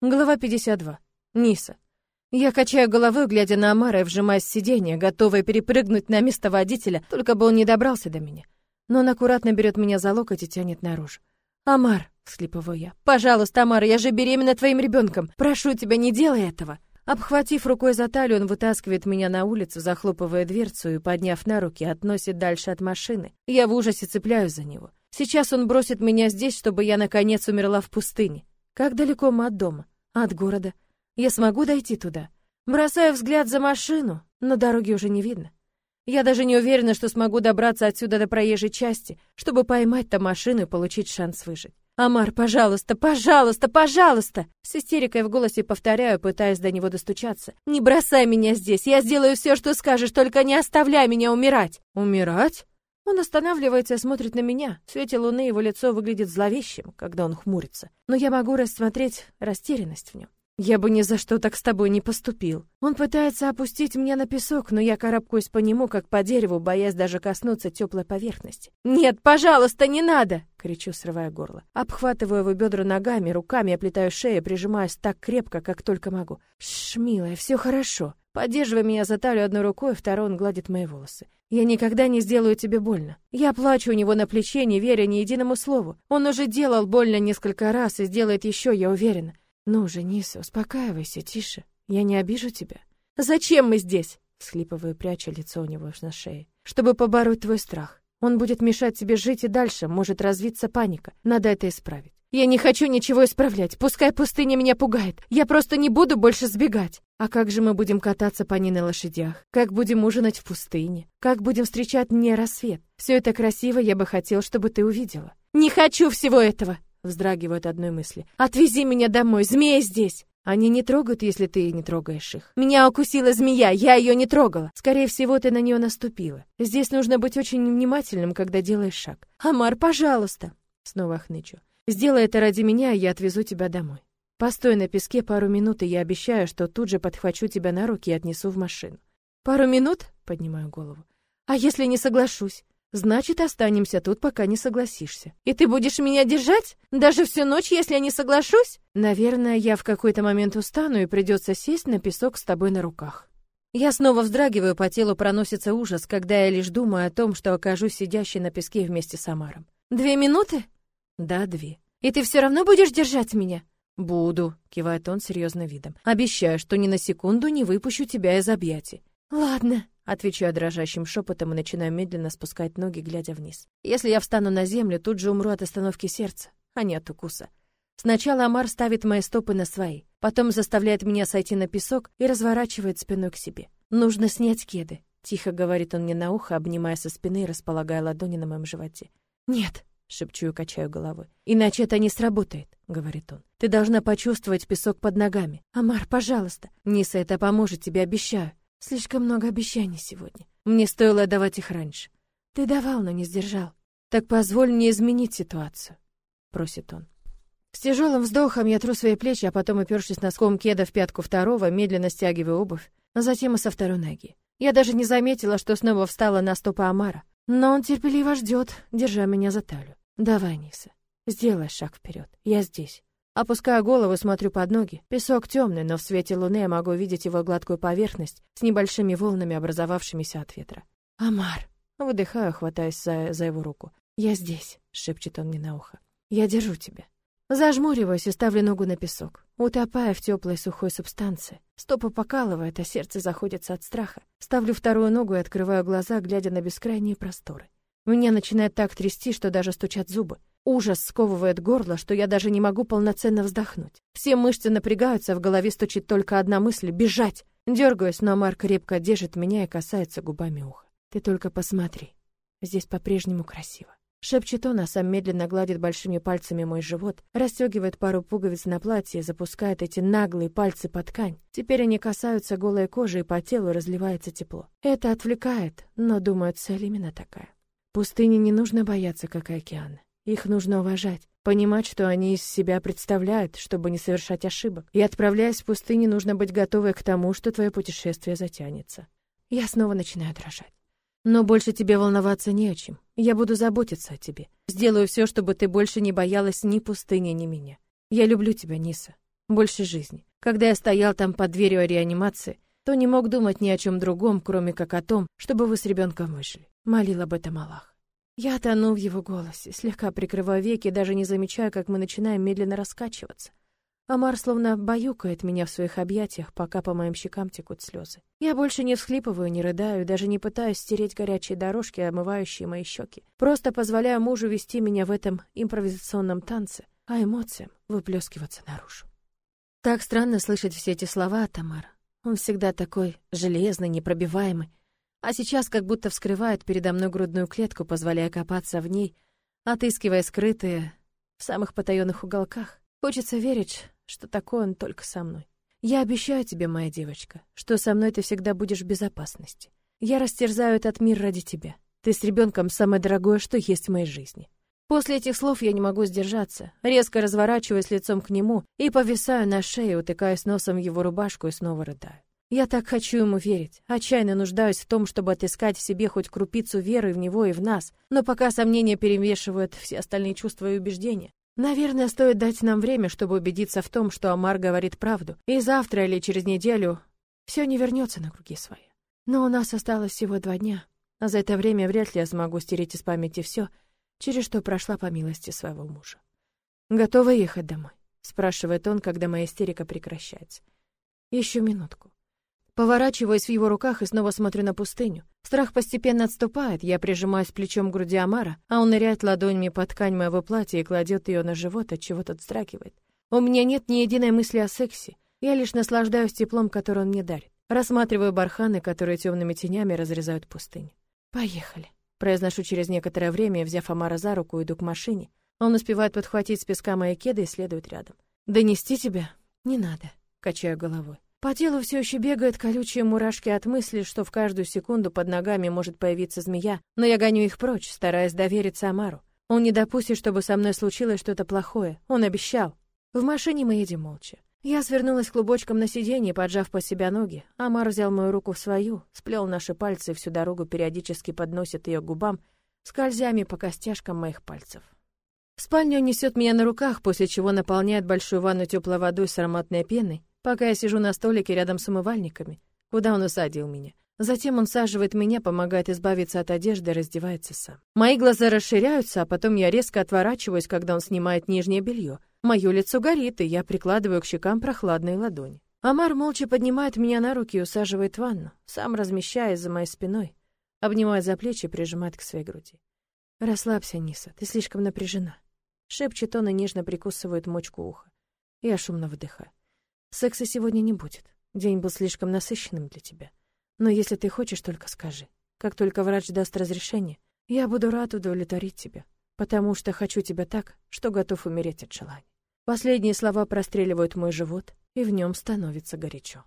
Глава 52. Ниса. Я качаю головой, глядя на Амара и вжимаясь в сиденье, готовая перепрыгнуть на место водителя, только бы он не добрался до меня. Но он аккуратно берет меня за локоть и тянет наружу. «Амар!» — всхлипываю я. «Пожалуйста, Амар, я же беременна твоим ребенком. Прошу тебя, не делай этого!» Обхватив рукой за талию, он вытаскивает меня на улицу, захлопывая дверцу и, подняв на руки, относит дальше от машины. Я в ужасе цепляюсь за него. Сейчас он бросит меня здесь, чтобы я, наконец, умерла в пустыне. Как далеко мы от дома? От города? Я смогу дойти туда? Бросаю взгляд за машину, но дороги уже не видно. Я даже не уверена, что смогу добраться отсюда до проезжей части, чтобы поймать там машину и получить шанс выжить. «Амар, пожалуйста, пожалуйста, пожалуйста!» С истерикой в голосе повторяю, пытаясь до него достучаться. «Не бросай меня здесь, я сделаю все, что скажешь, только не оставляй меня умирать!» «Умирать?» Он останавливается и смотрит на меня. В свете луны его лицо выглядит зловещим, когда он хмурится. Но я могу рассмотреть растерянность в нем. Я бы ни за что так с тобой не поступил. Он пытается опустить меня на песок, но я карабкаюсь по нему, как по дереву, боясь даже коснуться теплой поверхности. «Нет, пожалуйста, не надо!» — кричу, срывая горло. Обхватываю его бедра ногами, руками оплетаю шею, прижимаюсь так крепко, как только могу. «Шш, милая, все хорошо. Поддерживая меня за талию одной рукой, второй он гладит мои волосы. «Я никогда не сделаю тебе больно». Я плачу у него на плече, не веря ни единому слову. Он уже делал больно несколько раз и сделает еще, я уверена. «Ну же, Ниса, успокаивайся, тише. Я не обижу тебя». «Зачем мы здесь?» Схлипываю, пряча лицо у него на шее. «Чтобы побороть твой страх. Он будет мешать тебе жить и дальше, может развиться паника. Надо это исправить. Я не хочу ничего исправлять. Пускай пустыня меня пугает. Я просто не буду больше сбегать. А как же мы будем кататься по ней на лошадях? Как будем ужинать в пустыне? Как будем встречать не рассвет? Все это красиво, я бы хотел, чтобы ты увидела. Не хочу всего этого, вздрагивают одной мысли. Отвези меня домой, змея здесь. Они не трогают, если ты не трогаешь их. Меня укусила змея, я ее не трогала. Скорее всего, ты на нее наступила. Здесь нужно быть очень внимательным, когда делаешь шаг. Амар, пожалуйста. Снова хнычу. Сделай это ради меня, я отвезу тебя домой. Постой на песке пару минут, и я обещаю, что тут же подхвачу тебя на руки и отнесу в машину. Пару минут? Поднимаю голову. А если не соглашусь? Значит, останемся тут, пока не согласишься. И ты будешь меня держать? Даже всю ночь, если я не соглашусь? Наверное, я в какой-то момент устану и придется сесть на песок с тобой на руках. Я снова вздрагиваю, по телу проносится ужас, когда я лишь думаю о том, что окажусь сидящей на песке вместе с Амаром. Две минуты? Да, две. И ты все равно будешь держать меня? Буду, кивает он серьезным видом. Обещаю, что ни на секунду не выпущу тебя из объятий. Ладно, отвечаю дрожащим шепотом и начинаю медленно спускать ноги, глядя вниз. Если я встану на землю, тут же умру от остановки сердца, а не от укуса. Сначала Амар ставит мои стопы на свои, потом заставляет меня сойти на песок и разворачивает спиной к себе. Нужно снять кеды, тихо говорит он мне на ухо, обнимая со спины и располагая ладони на моем животе. Нет, шепчу и качаю головой. Иначе это не сработает, говорит он. Ты должна почувствовать песок под ногами. Амар, пожалуйста. Ниса это поможет тебе, обещаю. Слишком много обещаний сегодня. Мне стоило давать их раньше. Ты давал, но не сдержал. Так позволь мне изменить ситуацию, просит он. С тяжелым вздохом я тру свои плечи, а потом, упершись носком кеда в пятку второго, медленно стягиваю обувь, а затем и со второй ноги. Я даже не заметила, что снова встала на стопы Амара, но он терпеливо ждет, держа меня за талию. Давай, Ниса, сделай шаг вперед. Я здесь. Опускаю голову, смотрю под ноги. Песок темный, но в свете луны я могу видеть его гладкую поверхность с небольшими волнами, образовавшимися от ветра. Амар, выдыхаю, хватаясь за, за его руку. Я здесь, шепчет он мне на ухо. Я держу тебя. Зажмуриваюсь и ставлю ногу на песок, утопая в теплой сухой субстанции. Стопа покалывает, а сердце заходится от страха. Ставлю вторую ногу и открываю глаза, глядя на бескрайние просторы. Меня начинает так трясти, что даже стучат зубы. Ужас сковывает горло, что я даже не могу полноценно вздохнуть. Все мышцы напрягаются, в голове стучит только одна мысль — бежать. Дергаюсь, но Амар крепко держит меня и касается губами уха. Ты только посмотри. Здесь по-прежнему красиво. Шепчет он, а сам медленно гладит большими пальцами мой живот, расстегивает пару пуговиц на платье, запускает эти наглые пальцы под ткань. Теперь они касаются голой кожи, и по телу разливается тепло. Это отвлекает, но, думаю, цель именно такая. Пустыни не нужно бояться, как и океаны. Их нужно уважать, понимать, что они из себя представляют, чтобы не совершать ошибок. И отправляясь в пустыню, нужно быть готовой к тому, что твое путешествие затянется. Я снова начинаю дрожать. Но больше тебе волноваться не о чем. Я буду заботиться о тебе. Сделаю все, чтобы ты больше не боялась ни пустыни, ни меня. Я люблю тебя, Ниса. больше жизни. Когда я стоял там под дверью реанимации, то не мог думать ни о чем другом, кроме как о том, чтобы вы с ребенком вышли. Молил об этом Аллах. Я тону в его голосе, слегка прикрываю веки, даже не замечая, как мы начинаем медленно раскачиваться. Амар словно баюкает меня в своих объятиях, пока по моим щекам текут слезы. Я больше не всхлипываю, не рыдаю, даже не пытаюсь стереть горячие дорожки, омывающие мои щеки. Просто позволяю мужу вести меня в этом импровизационном танце, а эмоциям выплескиваться наружу. Так странно слышать все эти слова от Амара. Он всегда такой железный, непробиваемый. А сейчас как будто вскрывает передо мной грудную клетку, позволяя копаться в ней, отыскивая скрытые в самых потаенных уголках. Хочется верить, что такой он только со мной. Я обещаю тебе, моя девочка, что со мной ты всегда будешь в безопасности. Я растерзаю этот мир ради тебя. Ты с ребенком самое дорогое, что есть в моей жизни. После этих слов я не могу сдержаться, резко разворачиваюсь лицом к нему и повисаю на шее, утыкаясь носом в его рубашку и снова рыдаю. Я так хочу ему верить, отчаянно нуждаюсь в том, чтобы отыскать в себе хоть крупицу веры в него и в нас, но пока сомнения перемешивают все остальные чувства и убеждения, Наверное, стоит дать нам время, чтобы убедиться в том, что Амар говорит правду, и завтра или через неделю все не вернется на круги свои. Но у нас осталось всего два дня, а за это время вряд ли я смогу стереть из памяти все, через что прошла по милости своего мужа. «Готова ехать домой?» — спрашивает он, когда моя истерика прекращается. Еще минутку. Поворачиваюсь в его руках и снова смотрю на пустыню. Страх постепенно отступает, я прижимаюсь плечом к груди Амара, а он ныряет ладонями под ткань моего платья и кладет ее на живот, от чего тот вздрагивает. У меня нет ни единой мысли о сексе, я лишь наслаждаюсь теплом, который он мне дарит. Рассматриваю барханы, которые темными тенями разрезают пустыню. «Поехали», — произношу через некоторое время, взяв Амара за руку, иду к машине. Он успевает подхватить с песка мои кеды и следует рядом. «Донести тебя? Не надо», — качаю головой. По телу все еще бегают колючие мурашки от мысли, что в каждую секунду под ногами может появиться змея, но я гоню их прочь, стараясь довериться Амару. Он не допустит, чтобы со мной случилось что-то плохое. Он обещал. В машине мы едем молча. Я свернулась клубочком на сиденье, поджав по себя ноги. Амар взял мою руку в свою, сплел наши пальцы и всю дорогу периодически подносит ее к губам, скользями по костяшкам моих пальцев. В спальню он несет меня на руках, после чего наполняет большую ванну теплой водой с ароматной пеной, пока я сижу на столике рядом с умывальниками, куда он усадил меня. Затем он саживает меня, помогает избавиться от одежды раздевается сам. Мои глаза расширяются, а потом я резко отворачиваюсь, когда он снимает нижнее белье. Мое лицо горит, и я прикладываю к щекам прохладные ладони. Амар молча поднимает меня на руки и усаживает в ванну, сам размещаясь за моей спиной, обнимает за плечи и прижимает к своей груди. «Расслабься, Ниса, ты слишком напряжена», — шепчет он и нежно прикусывает мочку уха. Я шумно выдыхаю. Секса сегодня не будет. День был слишком насыщенным для тебя. Но если ты хочешь, только скажи. Как только врач даст разрешение, я буду рад удовлетворить тебя, потому что хочу тебя так, что готов умереть от желания. Последние слова простреливают мой живот, и в нем становится горячо.